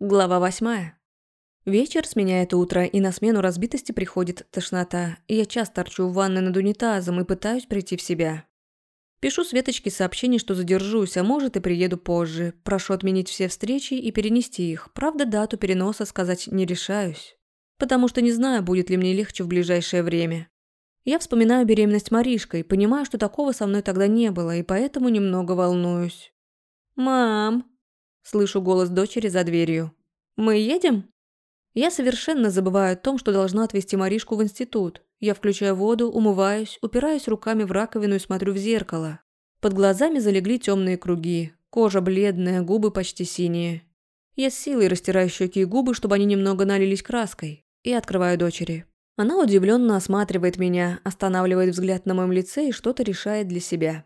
Глава восьмая. Вечер сменяет утро, и на смену разбитости приходит тошнота. Я часто торчу в ванной над унитазом и пытаюсь прийти в себя. Пишу Светочке сообщение, что задержусь, а может и приеду позже. Прошу отменить все встречи и перенести их. Правда, дату переноса сказать не решаюсь. Потому что не знаю, будет ли мне легче в ближайшее время. Я вспоминаю беременность Маришкой, понимаю, что такого со мной тогда не было, и поэтому немного волнуюсь. «Мам!» Слышу голос дочери за дверью. «Мы едем?» Я совершенно забываю о том, что должна отвезти Маришку в институт. Я включаю воду, умываюсь, упираюсь руками в раковину и смотрю в зеркало. Под глазами залегли темные круги. Кожа бледная, губы почти синие. Я с силой растираю щеки и губы, чтобы они немного налились краской. И открываю дочери. Она удивленно осматривает меня, останавливает взгляд на моем лице и что-то решает для себя.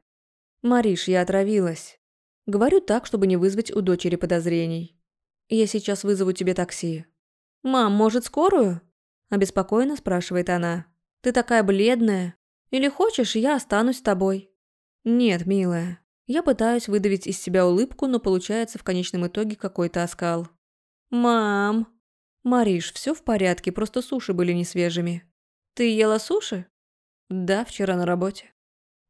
«Мариш, я отравилась. Говорю так, чтобы не вызвать у дочери подозрений. «Я сейчас вызову тебе такси». «Мам, может, скорую?» Обеспокоенно спрашивает она. «Ты такая бледная. Или хочешь, я останусь с тобой?» «Нет, милая». Я пытаюсь выдавить из себя улыбку, но получается в конечном итоге какой-то оскал. «Мам!» «Мариш, все в порядке, просто суши были несвежими». «Ты ела суши?» «Да, вчера на работе».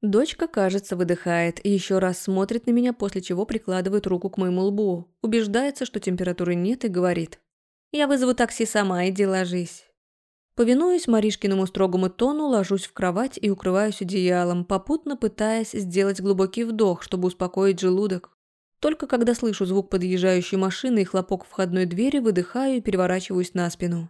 Дочка, кажется, выдыхает и еще раз смотрит на меня, после чего прикладывает руку к моему лбу, убеждается, что температуры нет и говорит. «Я вызову такси сама, иди ложись». Повинуясь Маришкиному строгому тону, ложусь в кровать и укрываюсь одеялом, попутно пытаясь сделать глубокий вдох, чтобы успокоить желудок. Только когда слышу звук подъезжающей машины и хлопок входной двери, выдыхаю и переворачиваюсь на спину.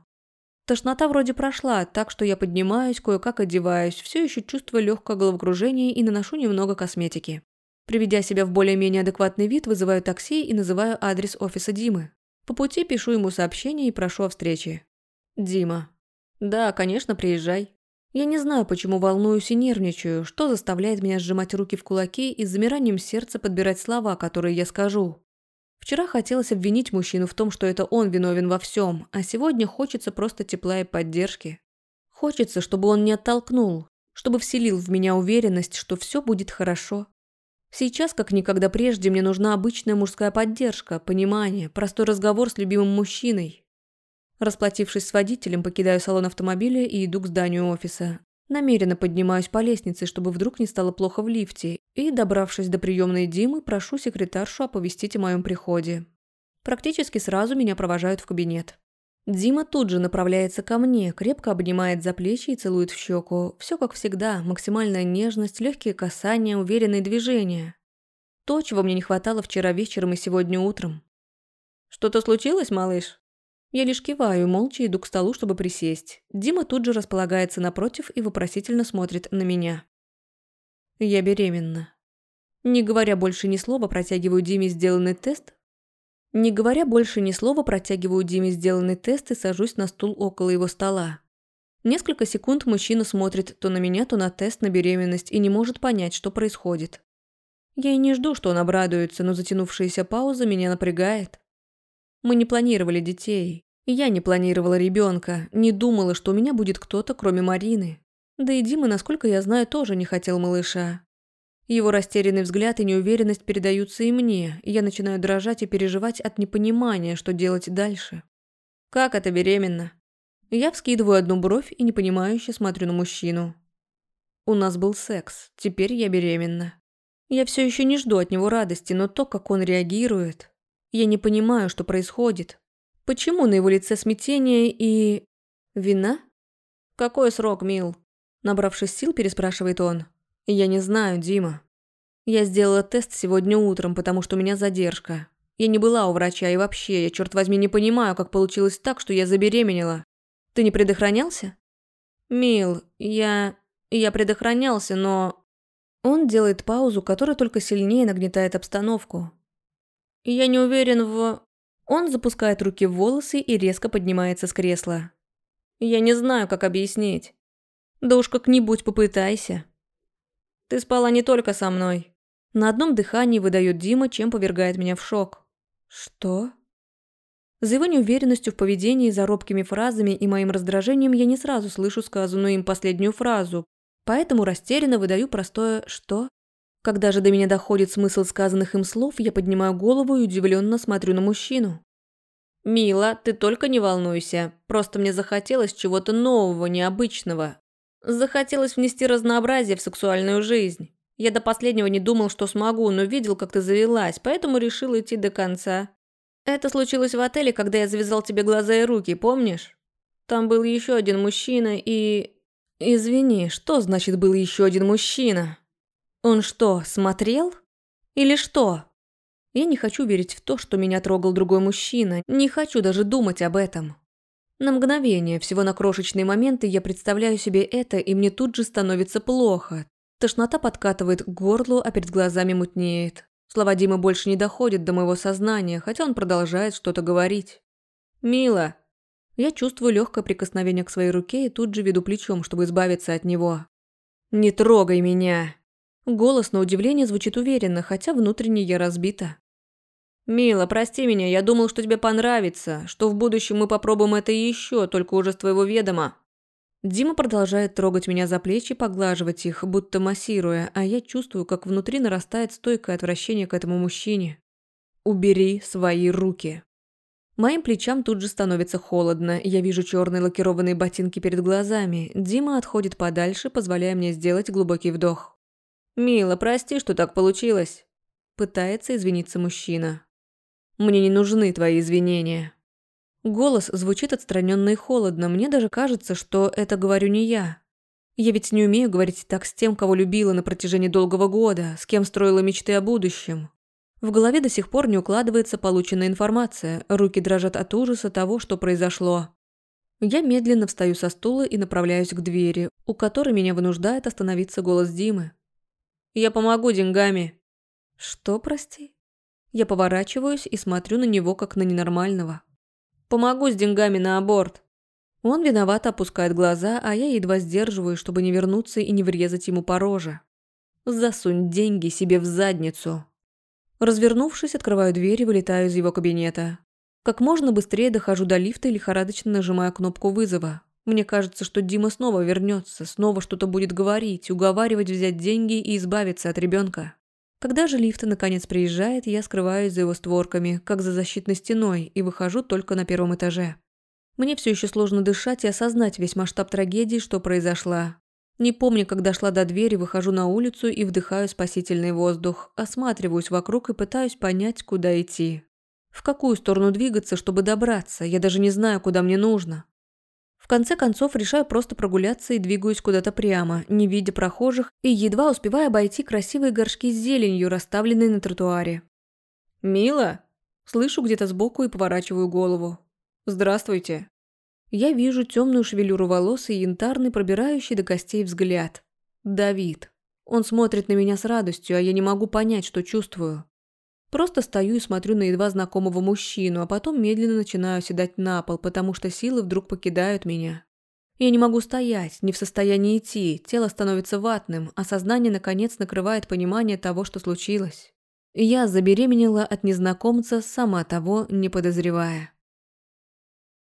Тошнота вроде прошла, так что я поднимаюсь, кое-как одеваюсь, все еще чувствуя легкое головокружение и наношу немного косметики. Приведя себя в более-менее адекватный вид, вызываю такси и называю адрес офиса Димы. По пути пишу ему сообщение и прошу о встрече. Дима. Да, конечно, приезжай. Я не знаю, почему волнуюсь и нервничаю, что заставляет меня сжимать руки в кулаки и с замиранием сердца подбирать слова, которые я скажу. Вчера хотелось обвинить мужчину в том, что это он виновен во всем, а сегодня хочется просто тепла и поддержки. Хочется, чтобы он не оттолкнул, чтобы вселил в меня уверенность, что все будет хорошо. Сейчас, как никогда прежде, мне нужна обычная мужская поддержка, понимание, простой разговор с любимым мужчиной. Расплатившись с водителем, покидаю салон автомобиля и иду к зданию офиса. Намеренно поднимаюсь по лестнице, чтобы вдруг не стало плохо в лифте, и, добравшись до приемной Димы, прошу секретаршу оповестить о моем приходе. Практически сразу меня провожают в кабинет. Дима тут же направляется ко мне, крепко обнимает за плечи и целует в щеку. Все как всегда, максимальная нежность, легкие касания, уверенные движения. То, чего мне не хватало вчера вечером и сегодня утром. «Что-то случилось, малыш?» Я лишь киваю, молча иду к столу, чтобы присесть. Дима тут же располагается напротив и вопросительно смотрит на меня. Я беременна. Не говоря больше ни слова, протягиваю Диме сделанный тест. Не говоря больше ни слова, протягиваю Диме сделанный тест и сажусь на стул около его стола. Несколько секунд мужчина смотрит то на меня, то на тест на беременность и не может понять, что происходит. Я и не жду, что он обрадуется, но затянувшаяся пауза меня напрягает. Мы не планировали детей. Я не планировала ребенка, не думала, что у меня будет кто-то, кроме Марины. Да и Дима, насколько я знаю, тоже не хотел малыша. Его растерянный взгляд и неуверенность передаются и мне, и я начинаю дрожать и переживать от непонимания, что делать дальше. «Как это беременна?» Я вскидываю одну бровь и непонимающе смотрю на мужчину. У нас был секс, теперь я беременна. Я все еще не жду от него радости, но то, как он реагирует... Я не понимаю, что происходит. Почему на его лице смятение и... Вина? Какой срок, Мил? Набравшись сил, переспрашивает он. Я не знаю, Дима. Я сделала тест сегодня утром, потому что у меня задержка. Я не была у врача и вообще, я, черт возьми, не понимаю, как получилось так, что я забеременела. Ты не предохранялся? Мил, я... Я предохранялся, но... Он делает паузу, которая только сильнее нагнетает обстановку. Я не уверен в... Он запускает руки в волосы и резко поднимается с кресла. Я не знаю, как объяснить. Да уж как-нибудь попытайся. Ты спала не только со мной. На одном дыхании выдает Дима, чем повергает меня в шок. Что? За его неуверенностью в поведении, за робкими фразами и моим раздражением я не сразу слышу сказанную им последнюю фразу, поэтому растерянно выдаю простое «что?». Когда же до меня доходит смысл сказанных им слов, я поднимаю голову и удивленно смотрю на мужчину. «Мила, ты только не волнуйся. Просто мне захотелось чего-то нового, необычного. Захотелось внести разнообразие в сексуальную жизнь. Я до последнего не думал, что смогу, но видел, как ты завелась, поэтому решил идти до конца. Это случилось в отеле, когда я завязал тебе глаза и руки, помнишь? Там был еще один мужчина и... Извини, что значит был еще один мужчина? Он что, смотрел? Или что? Я не хочу верить в то, что меня трогал другой мужчина, не хочу даже думать об этом. На мгновение, всего на крошечные моменты, я представляю себе это, и мне тут же становится плохо. Тошнота подкатывает к горлу, а перед глазами мутнеет. Слова Димы больше не доходят до моего сознания, хотя он продолжает что-то говорить. «Мила!» Я чувствую легкое прикосновение к своей руке и тут же веду плечом, чтобы избавиться от него. «Не трогай меня!» Голос, на удивление, звучит уверенно, хотя внутренне я разбита. «Мила, прости меня, я думал, что тебе понравится, что в будущем мы попробуем это еще, только уже с твоего ведома». Дима продолжает трогать меня за плечи, поглаживать их, будто массируя, а я чувствую, как внутри нарастает стойкое отвращение к этому мужчине. «Убери свои руки». Моим плечам тут же становится холодно, я вижу черные лакированные ботинки перед глазами. Дима отходит подальше, позволяя мне сделать глубокий вдох. «Мила, прости, что так получилось», – пытается извиниться мужчина. Мне не нужны твои извинения». Голос звучит отстраненно и холодно, мне даже кажется, что это говорю не я. Я ведь не умею говорить так с тем, кого любила на протяжении долгого года, с кем строила мечты о будущем. В голове до сих пор не укладывается полученная информация, руки дрожат от ужаса того, что произошло. Я медленно встаю со стула и направляюсь к двери, у которой меня вынуждает остановиться голос Димы. «Я помогу деньгами». «Что, прости?» Я поворачиваюсь и смотрю на него, как на ненормального. «Помогу с деньгами на аборт». Он виновато опускает глаза, а я едва сдерживаю, чтобы не вернуться и не врезать ему по роже. «Засунь деньги себе в задницу». Развернувшись, открываю дверь и вылетаю из его кабинета. Как можно быстрее дохожу до лифта и лихорадочно нажимаю кнопку вызова. Мне кажется, что Дима снова вернется, снова что-то будет говорить, уговаривать взять деньги и избавиться от ребенка. Когда же лифт наконец приезжает, я скрываюсь за его створками, как за защитной стеной, и выхожу только на первом этаже. Мне все еще сложно дышать и осознать весь масштаб трагедии, что произошла. Не помню, как дошла до двери, выхожу на улицу и вдыхаю спасительный воздух, осматриваюсь вокруг и пытаюсь понять, куда идти. В какую сторону двигаться, чтобы добраться, я даже не знаю, куда мне нужно. В конце концов, решаю просто прогуляться и двигаюсь куда-то прямо, не видя прохожих и едва успевая обойти красивые горшки с зеленью, расставленные на тротуаре. «Мила?» Слышу где-то сбоку и поворачиваю голову. «Здравствуйте». Я вижу темную шевелюру волос и янтарный, пробирающий до костей взгляд. Давид. Он смотрит на меня с радостью, а я не могу понять, что чувствую. Просто стою и смотрю на едва знакомого мужчину, а потом медленно начинаю оседать на пол, потому что силы вдруг покидают меня. Я не могу стоять, не в состоянии идти, тело становится ватным, а сознание наконец накрывает понимание того, что случилось. Я забеременела от незнакомца, сама того не подозревая.